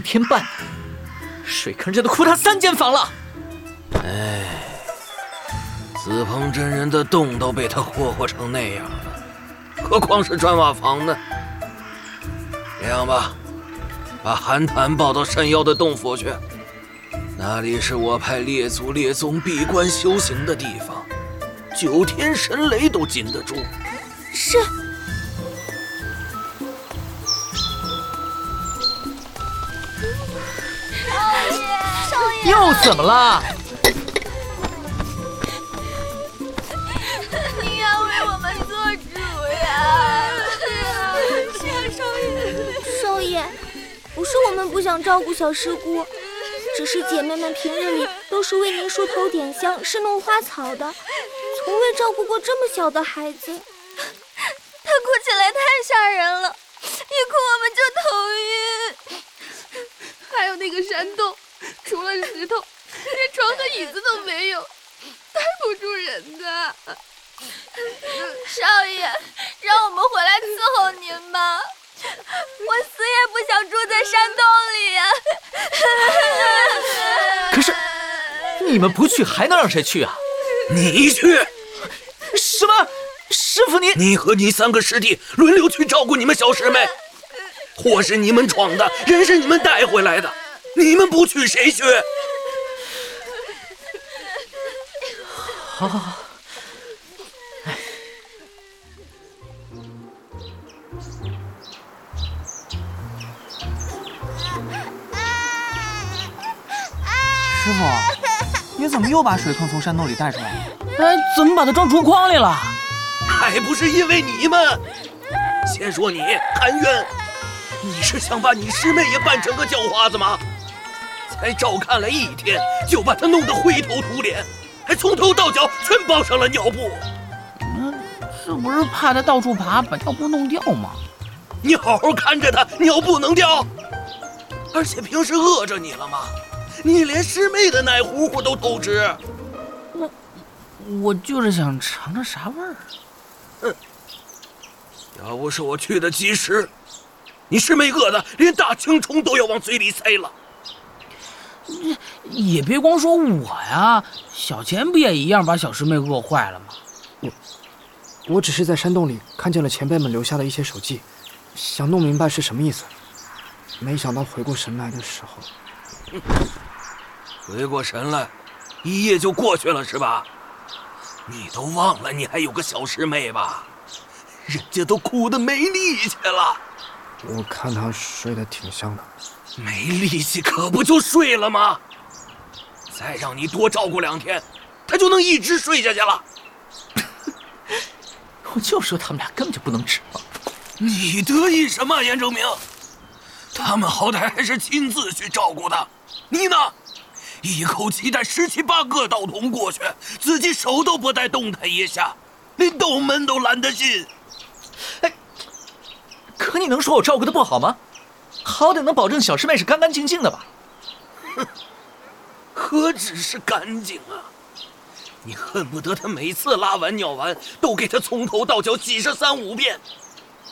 天半，水坑人家都哭塌三间房了。哎，紫鹏真人的洞都被他霍霍成那样了，何况是砖瓦房呢？这样吧，把韩谈抱到山腰的洞府去，那里是我派列祖列宗闭关修行的地方，九天神雷都禁得住。是。又怎么了？你要为我们做主呀！是啊，少爷。少爷，不是我们不想照顾小师姑，只是姐妹们平日里都是为您梳头点香、侍弄花草的，从未照顾过这么小的孩子。他哭起来太吓人了，一哭我们就头晕。还有那个山洞，除了石头，连床和椅子都没有，待不住人的。少爷，让我们回来伺候您吧，我死也不想住在山洞里呀。可是你们不去，还能让谁去啊？你去。什么？师傅你……你和你三个师弟轮流去照顾你们小师妹。祸是你们闯的，人是你们带回来的，你们不去谁去？好好好。哎，师傅，你怎么又把水坑从山洞里带出来了？哎，怎么把它装竹筐里了？还不是因为你们！先说你，韩渊。你是想把你师妹也扮成个叫花子吗？才照看了一天，就把他弄得灰头土脸，还从头到脚全包上了尿布。嗯，这不是怕他到处爬把尿布弄掉吗？你好好看着他，尿布能掉？而且平时饿着你了吗？你连师妹的奶糊糊都偷吃。我，我就是想尝尝啥味儿。哼，要不是我去的及时。你师妹饿的连大青虫都要往嘴里塞了，也别光说我呀，小钱不也一样把小师妹饿坏了吗？我，我只是在山洞里看见了前辈们留下的一些手记，想弄明白是什么意思。没想到回过神来的时候，回过神来，一夜就过去了是吧？你都忘了你还有个小师妹吧？人家都哭得没力气了。我看她睡得挺香的，没力气可不就睡了吗？再让你多照顾两天，他就能一直睡下去了。我就说他们俩根本就不能指望。你得意什么，严正明？他们好歹还是亲自去照顾的，你呢？一口气带十七八个道童过去，自己手都不带动弹一下，连斗门都懒得进。哎。可你能说我照顾的不好吗？好歹能保证小师妹是干干净净的吧？哼，何止是干净啊！你恨不得她每次拉完尿完都给她从头到脚洗上三五遍，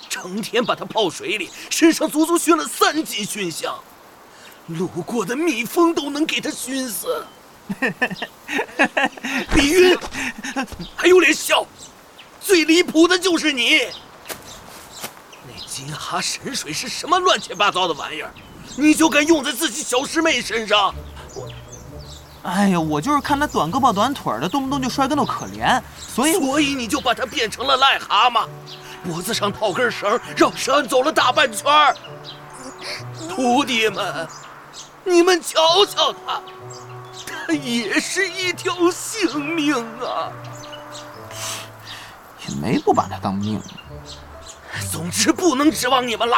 成天把她泡水里，身上足足熏了三级熏香，路过的蜜蜂都能给她熏死。李云，还有脸笑？最离谱的就是你！金哈神水是什么乱七八糟的玩意儿？你就敢用在自己小师妹身上？我，哎呀，我就是看她短胳膊短腿的，动不动就摔跟头，可怜，所以所以你就把她变成了癞蛤蟆，脖子上套根绳，绕山走了大半圈徒弟们，你们瞧瞧她，她也是一条性命啊！也没不把她当命。总之不能指望你们了。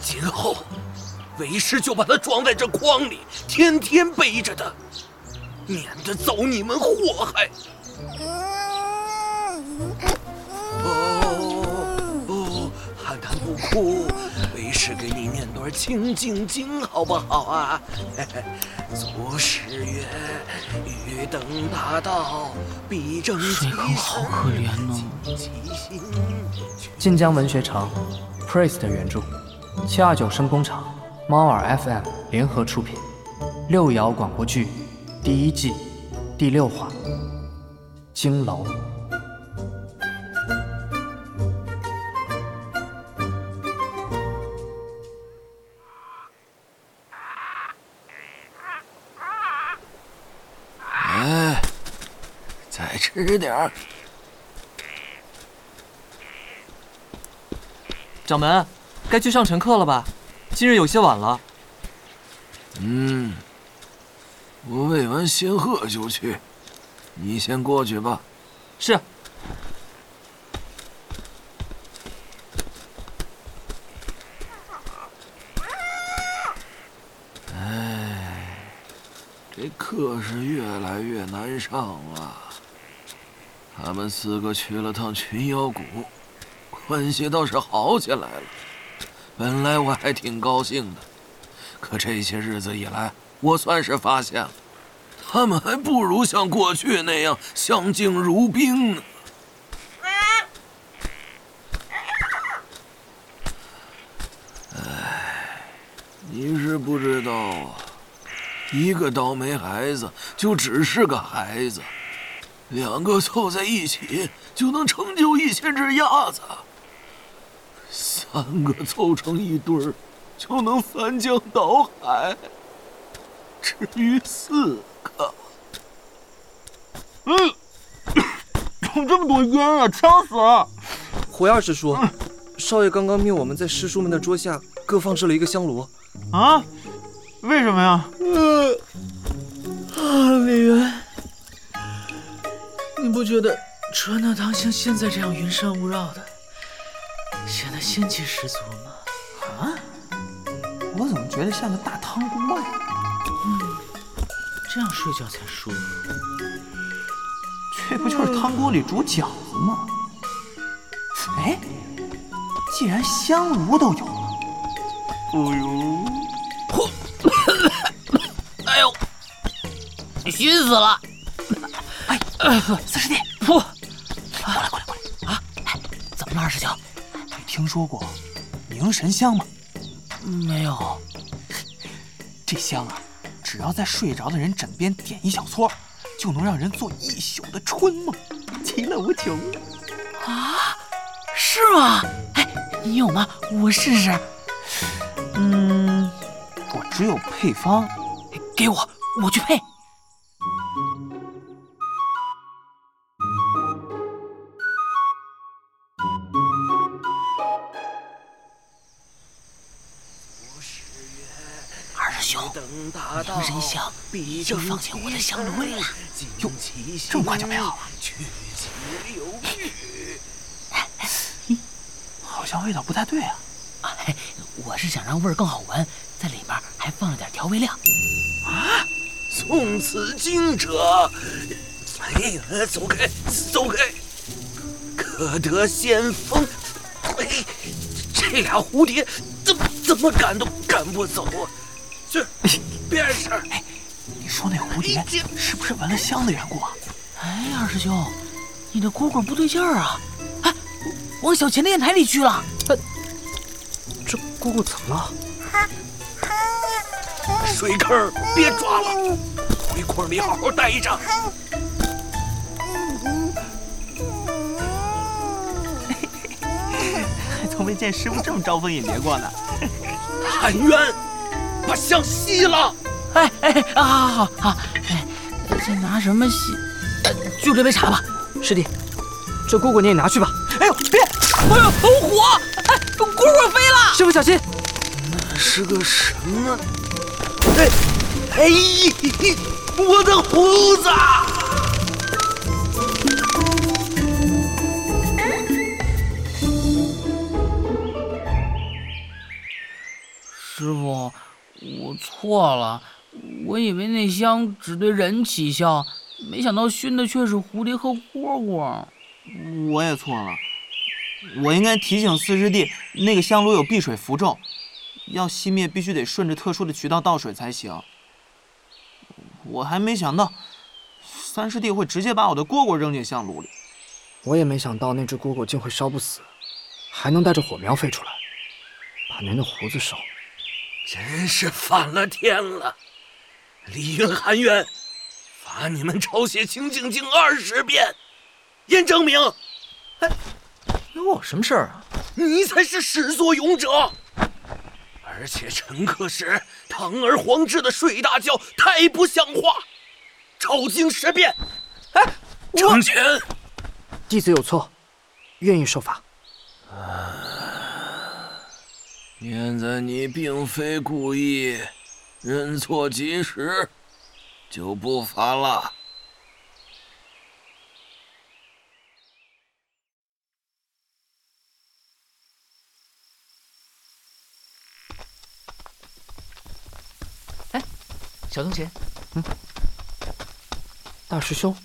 今后，为师就把他装在这筐里，天天背着他，免得遭你们祸害。哦哦，邯郸不哭，是给你念段清净经，好不好啊？祖师曰：“欲登大道，必正其身。”好可怜呢。晋江文学城，Priest 原著，七二九声工厂，猫耳 FM 联合出品，《六爻广播剧》第一季第六话《金楼》。再吃点儿。掌门，该去上晨课了吧？今日有些晚了。嗯，我喂完仙鹤就去，你先过去吧。是。哎，这课是越来越难上了。他们四个去了趟群妖谷，关系倒是好起来了。本来我还挺高兴的，可这些日子以来，我算是发现了，他们还不如像过去那样相敬如宾呢。哎，你是不知道啊，一个倒霉孩子就只是个孩子，两个凑在一起就能成就一千只鸭子。三个凑成一对儿，就能翻江倒海。至于四个，嗯，怎么这么多烟啊，呛死了！回二师叔，少爷刚刚命我们在师叔们的桌下各放置了一个香炉。啊？为什么呀？啊，不觉得传那堂像现在这样云山雾绕的？显得仙气十足吗？啊？我怎么觉得像个大汤锅呀？嗯，这样睡觉才舒服。这不就是汤锅里煮饺子吗？哎，既然香炉都有了，不如……嚯！哎呦，熏死了！哎，四师弟，噗！过来，过来，过来！啊，怎么了，二师兄？你听说过凝神香吗？没有。这香啊，只要在睡着的人枕边点一小撮，就能让人做一宿的春梦，其乐无穷。啊？是吗？哎，你有吗？我试试。嗯，我只有配方，给我，我去配。香已经放进我的香炉里了。哟，这么快就配好了？好像味道不太对啊。哎，我是想让味儿更好闻，在里面还放了点调味料。啊！送此经者，哎呀，走开，走开！可得先锋。哎，这俩蝴蝶怎么怎么赶都赶不走啊！去，别事儿。哎，你说那蝴蝶是不是闻了香的缘故啊？哎，二师兄，你的蝈蝈不对劲儿啊！哎，往小钱的砚台里去了。呃，这蝈蝈怎么了？水坑，别抓了，回筐里好好待着。还 从没见师傅这么招蜂引蝶过呢。喊冤，把香吸了。哎哎啊，好好好，哎，这拿什么吸？就这杯茶吧。师弟，这蝈蝈你也拿去吧。哎呦，别！哎呦，火！哎，蝈蝈飞了！师傅小心！那是个什么？哎哎，我的胡子！师傅，我错了，我以为那香只对人起效，没想到熏的却是蝴蝶和蝈蝈。我也错了，我应该提醒四师弟，那个香炉有避水符咒，要熄灭必须得顺着特殊的渠道倒水才行。我还没想到，三师弟会直接把我的蝈蝈扔进香炉里。我也没想到那只蝈蝈竟会烧不死，还能带着火苗飞出来，把您的胡子烧，真是反了天了！李云、韩渊，罚你们抄写《清净经》二十遍，验证明。哎，有我什么事儿啊？你才是始作俑者，而且陈克时堂而皇之的睡大觉，太不像话！抄经十遍。哎，成全。弟子有错，愿意受罚。念在你并非故意，认错及时，就不罚了。哎，小东杰，嗯，大师兄，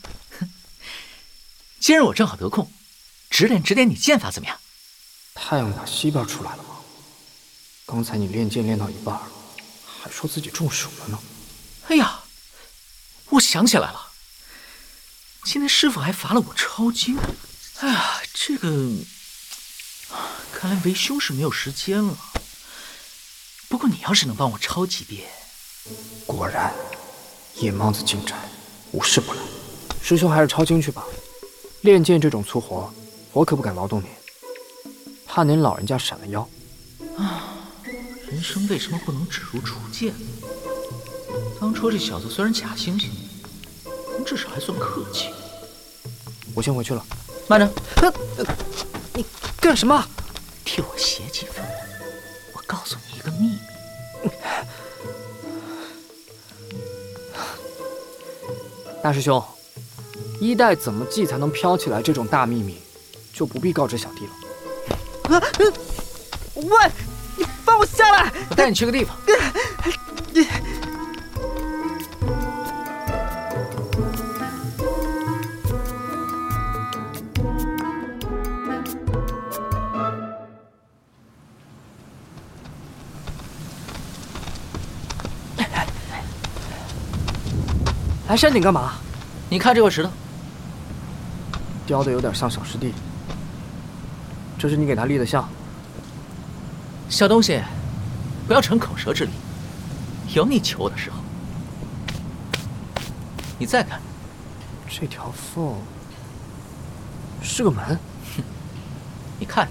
今日我正好得空，指点指点你剑法怎么样？太阳打西边出来了吗？刚才你练剑练到一半，还说自己中暑了呢。哎呀，我想起来了，今天师傅还罚了我抄经。哎呀，这个，看来为兄是没有时间了。不过你要是能帮我抄几遍，果然，夜猫子进宅，无事不来。师兄还是抄经去吧。练剑这种粗活，我可不敢劳动您，怕您老人家闪了腰。啊。人生为什么不能只如初见？当初这小子虽然假惺惺，但至少还算客气。我先回去了。慢着，你干什么？替我写几分。我告诉你一个秘密。大师兄，衣带怎么系才能飘起来？这种大秘密，就不必告知小弟了。啊！喂！放我下来！我带你去个地方。来山顶干嘛？你看这块石头，雕的有点像小师弟。这是你给他立的像。小东西，不要逞口舌之力。有你求我的时候。你再看，这条缝是个门。哼，你看，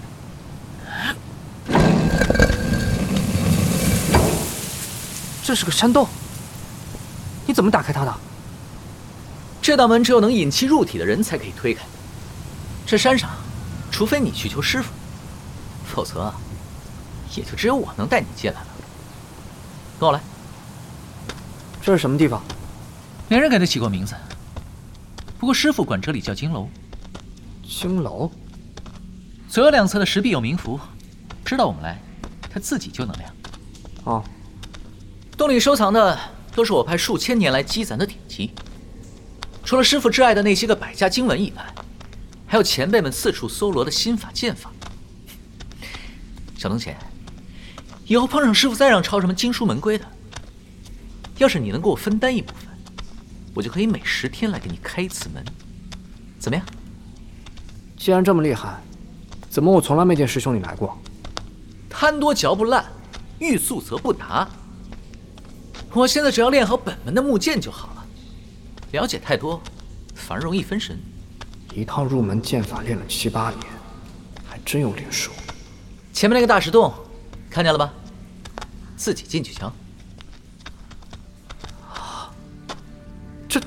这是个山洞。你怎么打开它的？这道门只有能引气入体的人才可以推开。这山上，除非你去求师傅，否则。也就只有我能带你进来了。跟我来。这是什么地方？没人给他起过名字。不过师傅管这里叫金楼。金楼。左右两侧的石壁有冥符，知道我们来，他自己就能亮。哦。洞里收藏的都是我派数千年来积攒的典籍，除了师傅挚爱的那些个百家经文以外，还有前辈们四处搜罗的心法剑法。小东贤。以后碰上师傅再让抄什么经书门规的，要是你能给我分担一部分，我就可以每十天来给你开一次门，怎么样？既然这么厉害，怎么我从来没见师兄你来过？贪多嚼不烂，欲速则不达。我现在只要练好本门的木剑就好了，了解太多反而容易分神。一套入门剑法练了七八年，还真有点熟。前面那个大石洞。看见了吧，自己进去瞧。这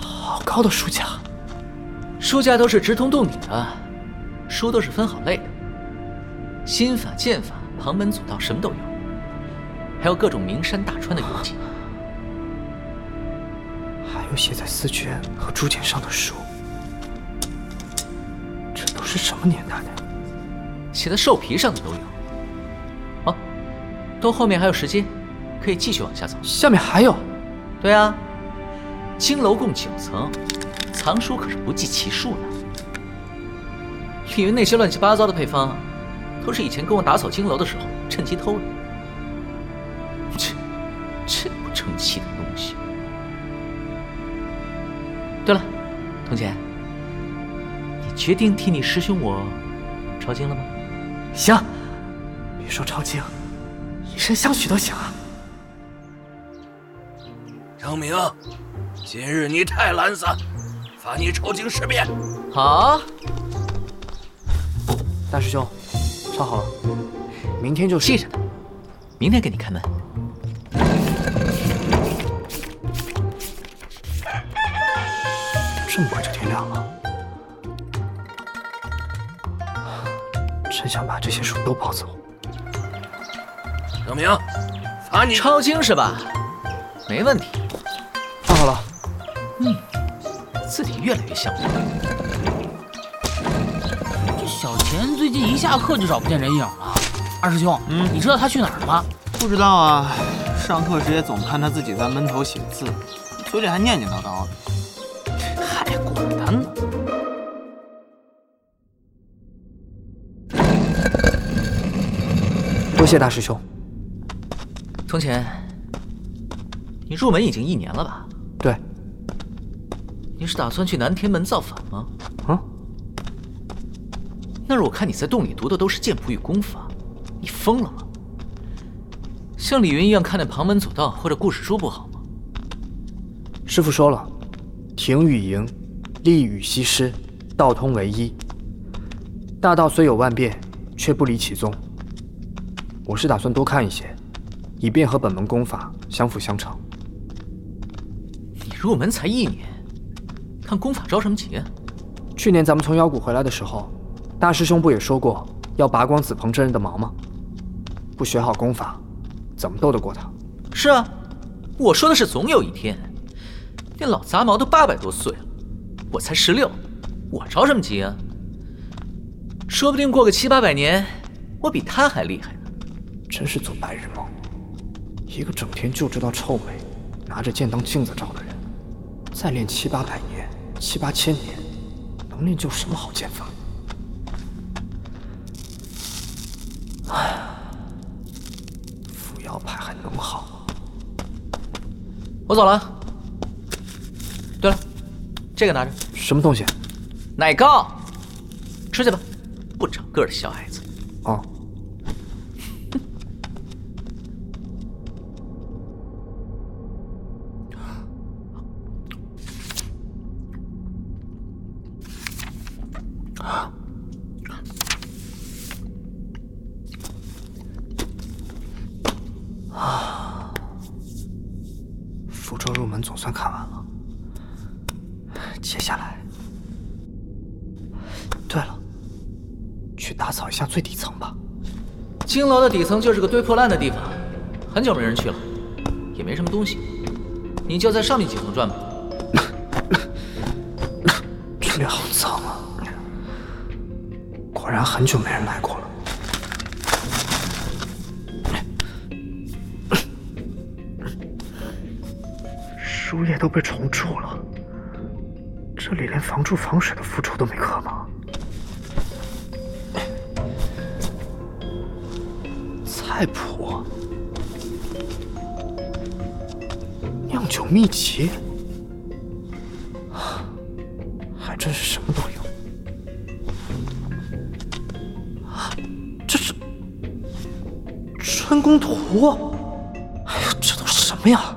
好高的书架，书架都是直通洞顶的，书都是分好类的，心法、剑法、旁门左道什么都有，还有各种名山大川的游记，还有写在丝绢和竹简上的书，这都是什么年代的？写在兽皮上的都有。哦，都后面还有时间，可以继续往下走。下面还有？对啊，金楼共九层，藏书可是不计其数呢。以为那些乱七八糟的配方，都是以前跟我打扫金楼的时候趁机偷的。这，这不成器的东西。对了，童姐，你决定替你师兄我抄经了吗？行，别说抄经，以身相许都行啊。张明，今日你太懒散，罚你抽筋十遍。好，大师兄，抄好了，明天就记着呢，明天给你开门。这么快就天亮了，真想把这些书都抱走。小明，罚你抄经是吧？没问题。放好了。嗯，字体越来越像。这小钱最近一下课就找不见人影了。二师兄，嗯，你知道他去哪儿了吗？不知道啊，上课时也总看他自己在闷头写字，嘴里还念念叨叨的。还管他呢。多谢大师兄。从前，你入门已经一年了吧？对。你是打算去南天门造反吗？啊？那是我看你在洞里读的都是剑谱与功法，你疯了吗？像李云一样看那旁门左道或者故事书不好吗？师傅说了，亭与营，利与西施，道通为一。大道虽有万变，却不离其宗。我是打算多看一些，以便和本门功法相辅相成。你入门才一年，看功法着什么急啊？去年咱们从妖谷回来的时候，大师兄不也说过要拔光子鹏真人的毛吗？不学好功法，怎么斗得过他？是啊，我说的是总有一天。那老杂毛都八百多岁了，我才十六，我着什么急啊？说不定过个七八百年，我比他还厉害呢。真是做白日梦！一个整天就知道臭美，拿着剑当镜子照的人，再练七八百年、七八千年，能练就什么好剑法？哎，扶摇派还能好吗？我走了。对了，这个拿着。什么东西？奶糕，吃去吧，不长个的小矮子。哦。啊！符咒入门总算看完了。接下来，对了，去打扫一下最底层吧。金楼的底层就是个堆破烂的地方，很久没人去了，也没什么东西。你就在上面几层转吧。这里好脏啊！果然很久没人来过了。书页都被虫蛀了。这里连防蛀防水的符咒都没刻吗？菜谱、酿酒秘籍，还真是什么都有。这是春宫图，哎呀，这都是什么呀？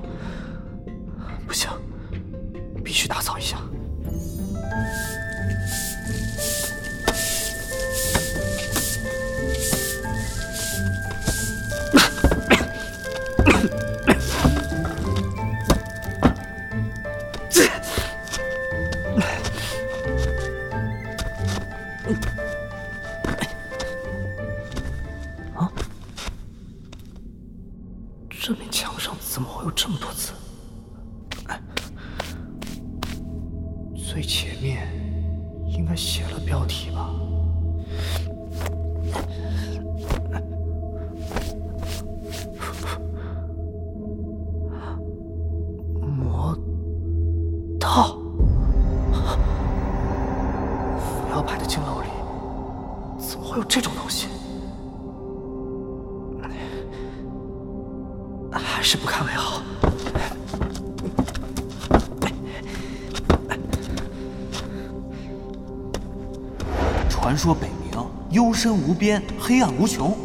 深无边，黑暗无穷，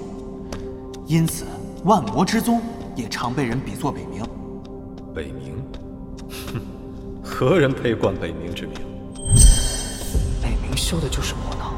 因此万魔之宗也常被人比作北冥。北冥？哼，何人配冠北冥之名？北冥修的就是魔道。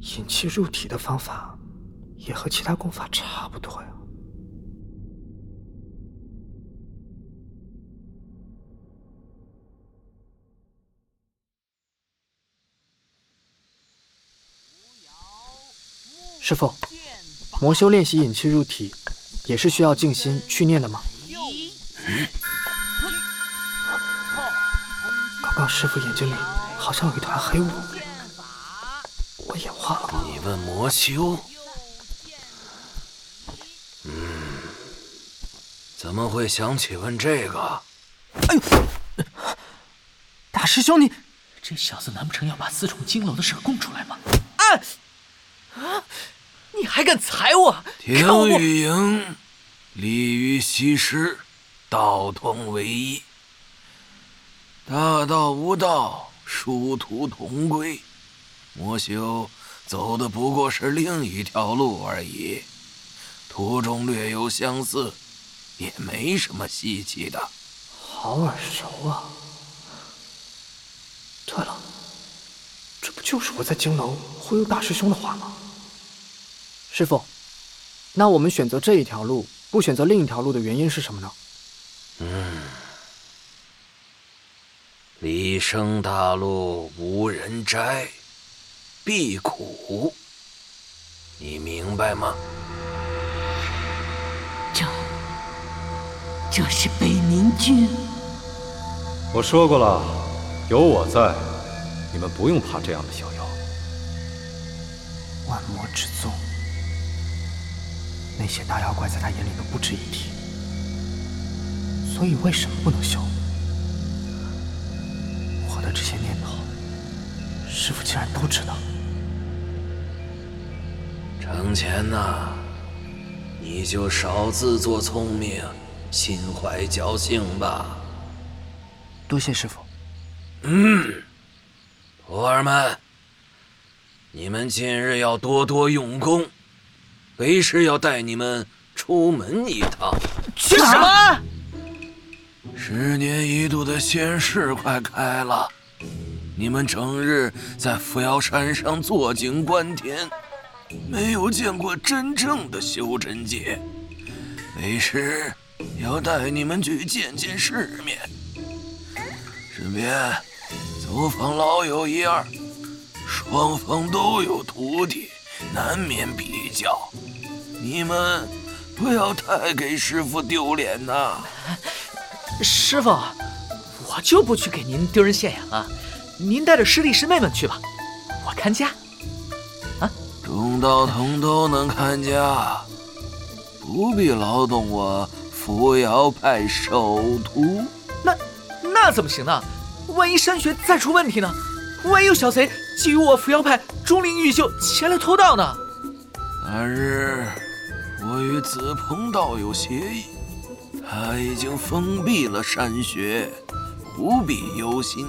引气入体的方法也和其他功法差不多呀。师傅，魔修练习引气入体，也是需要静心去念的吗？刚刚师傅眼睛里好像有一团黑雾，问魔修？嗯，怎么会想起问这个？哎呦，大师兄你，这小子难不成要把四重金楼的事供出来吗？啊！啊！你还敢踩我？停雨营，立于西施，道同为一。大道无道，殊途同归。魔修走的不过是另一条路而已，途中略有相似，也没什么稀奇的。好耳熟啊！对了，这不就是我在京楼忽悠大师兄的话吗？师傅，那我们选择这一条路，不选择另一条路的原因是什么呢？嗯，李生大路无人摘，必苦。你明白吗？这，这是北冥君。我说过了，有我在，你们不用怕这样的小妖。万魔之宗。那些大妖怪在他眼里都不值一提，所以为什么不能修？我的这些念头，师傅竟然都知道。程前呐，你就少自作聪明，心怀侥幸吧。多谢师傅。嗯，徒儿们，你们今日要多多用功。为师要带你们出门一趟。去什么？十年一度的仙市快开了，你们整日在扶摇山上坐井观天，没有见过真正的修真界。为师要带你们去见见世面，顺便走访老友一二。双方都有徒弟，难免比较。你们不要太给师傅丢脸呐！师傅，我就不去给您丢人现眼了。您带着师弟师妹们去吧，我看家。啊，中道 thống 都能看家，不必劳动我扶摇派首徒。那那怎么行呢？万一山学再出问题呢？万一有小贼觊觎我扶摇派钟灵毓秀前来偷盗呢？那日。我与子鹏道友协议，他已经封闭了山穴，不必忧心。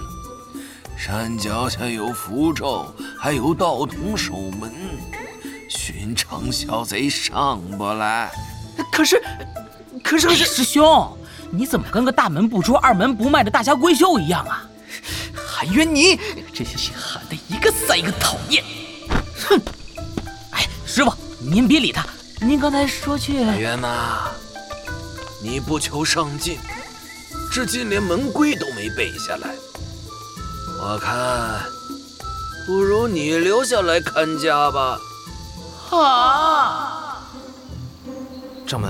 山脚下有符咒，还有道童守门，寻常小贼上不来。可是，可是，师兄，你怎么跟个大门不出、二门不迈的大家闺秀一样啊？韩渊，你这些姓韩的，一个赛一个讨厌。哼！哎，师傅，您别理他。您刚才说去，海渊呐，你不求上进，至今连门规都没背下来。我看，不如你留下来看家吧。啊！掌门，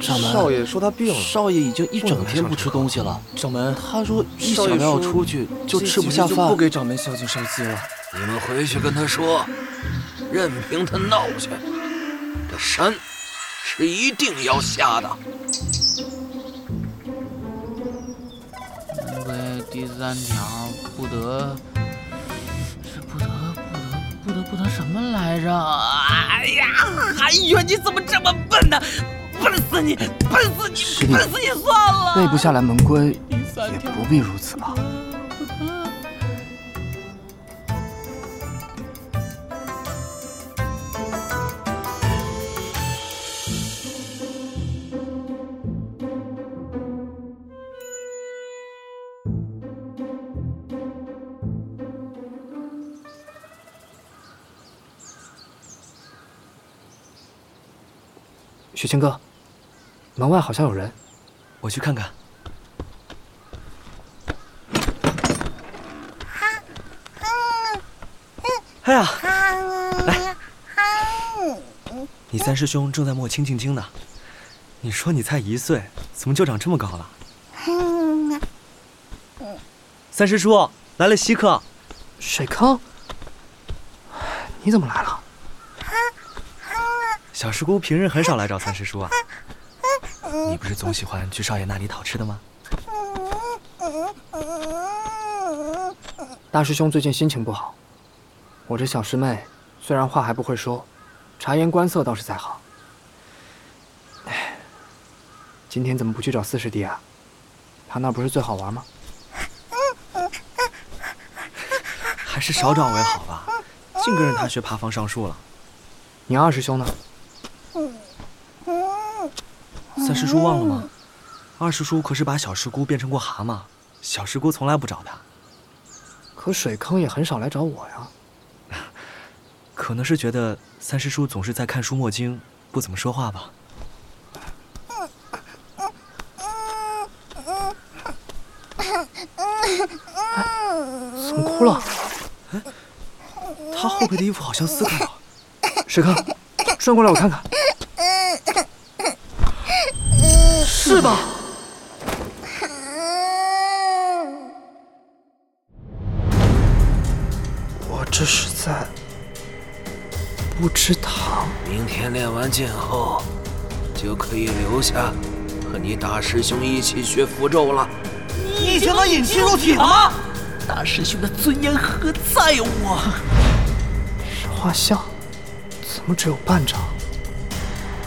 掌门，少爷说他病了。少爷已经一整天不吃东西了。掌门，他说一想到要出去就吃不下饭，不给掌门孝敬烧鸡了。你们回去跟他说，任凭他闹去，这山是一定要下的。第三条不得，是不得不得不得不得什么来着？哎呀，韩远，你怎么这么笨呢？笨死你！笨死你！笨死你算了。背不下来门规，也不必如此吧。雪清哥，门外好像有人，我去看看。哎呀，来，你三师兄正在磨青青青呢。你说你才一岁，怎么就长这么高了？三师叔来了稀客，水坑，你怎么来了？小师姑平日很少来找三师叔啊。你不是总喜欢去少爷那里讨吃的吗？大师兄最近心情不好，我这小师妹虽然话还不会说，察言观色倒是在行。哎，今天怎么不去找四师弟啊？他那不是最好玩吗？还是少找为好吧，净跟着他学爬房上树了。你二师兄呢？三师叔忘了吗？二师叔可是把小师姑变成过蛤蟆，小师姑从来不找他。可水坑也很少来找我呀。可能是觉得三师叔总是在看书墨经，不怎么说话吧。怎么哭了？哎，他后背的衣服好像撕开了。水坑，转过来我看看。是吧？我这是在不知堂。明天练完剑后，就可以留下和你大师兄一起学符咒了。你已经能引气入体了吗？大师兄的尊严何在我？这画像怎么只有半张？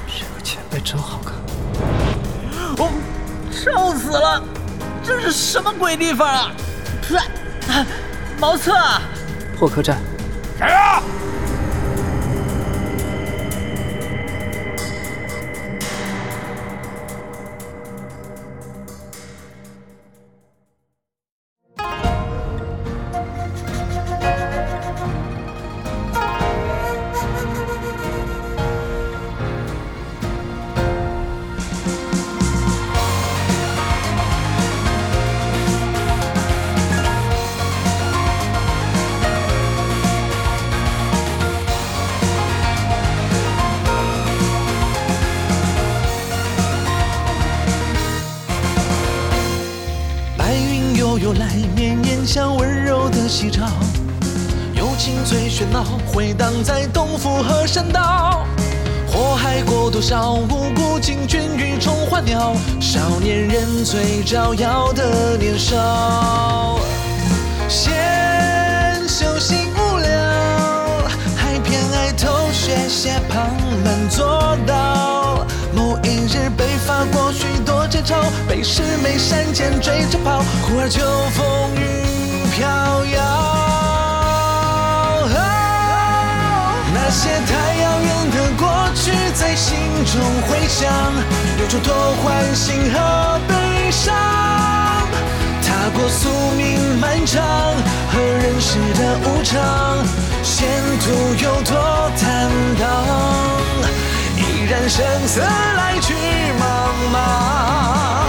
这个前辈真好看。哦，臭死了！这是什么鬼地方啊？茅厕！破客栈。山道。祸害过多少无辜惊君与宠花鸟，少年人最招摇的年少。闲修行无聊，还偏爱偷学些旁门左道。某一日被罚过许多节操，被师妹山间追着跑，忽而秋风雨飘摇。那些在心中回响，有种多欢欣和悲伤。踏过宿命漫长和人世的无常，前途有多坦荡？依然生死来去茫茫。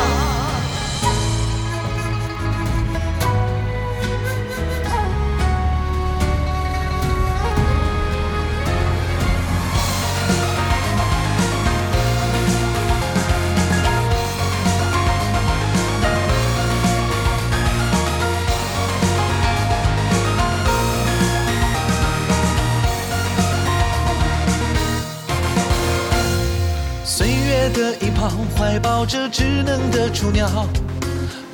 的一旁，怀抱着稚嫩的雏鸟，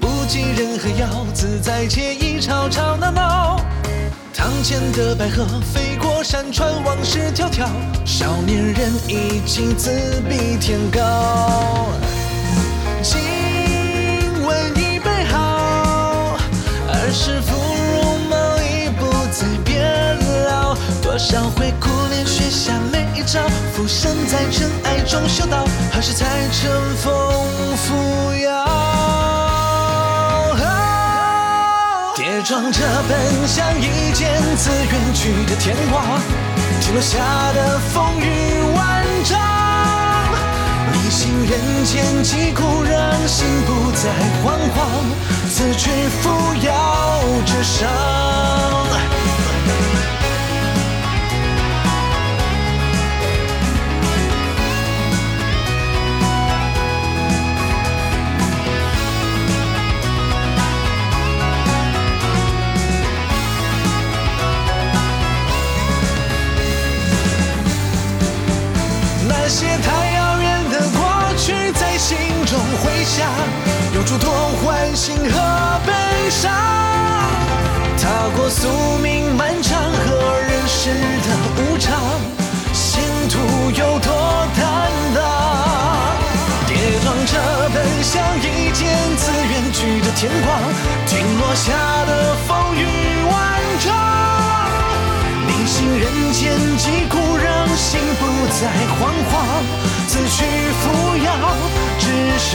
不计任何妖，自在惬意，吵吵闹闹。堂前的百合飞过山川，往事迢迢。少年人已经自比天高。少回苦练学下每一招，浮生在尘埃中修道，何时才乘风扶摇？跌撞着奔向一剑自远去的天光，听落下的风雨万丈。逆行人间疾苦，让心不再惶惶，此去扶摇直上。那些太遥远的过去，在心中回响，有诸多欢欣和悲伤。踏过宿命漫长和人世的无常，前途有多坦荡？跌撞着奔向一剑自远去的天光，听落下的风雨万丈。逆行人间疾苦，让心不再惶惶，自去扶摇直上。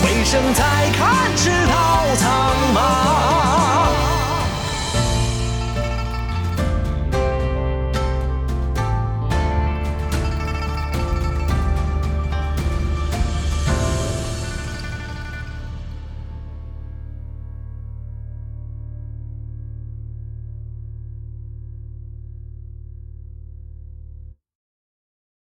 回身再看，直道苍茫。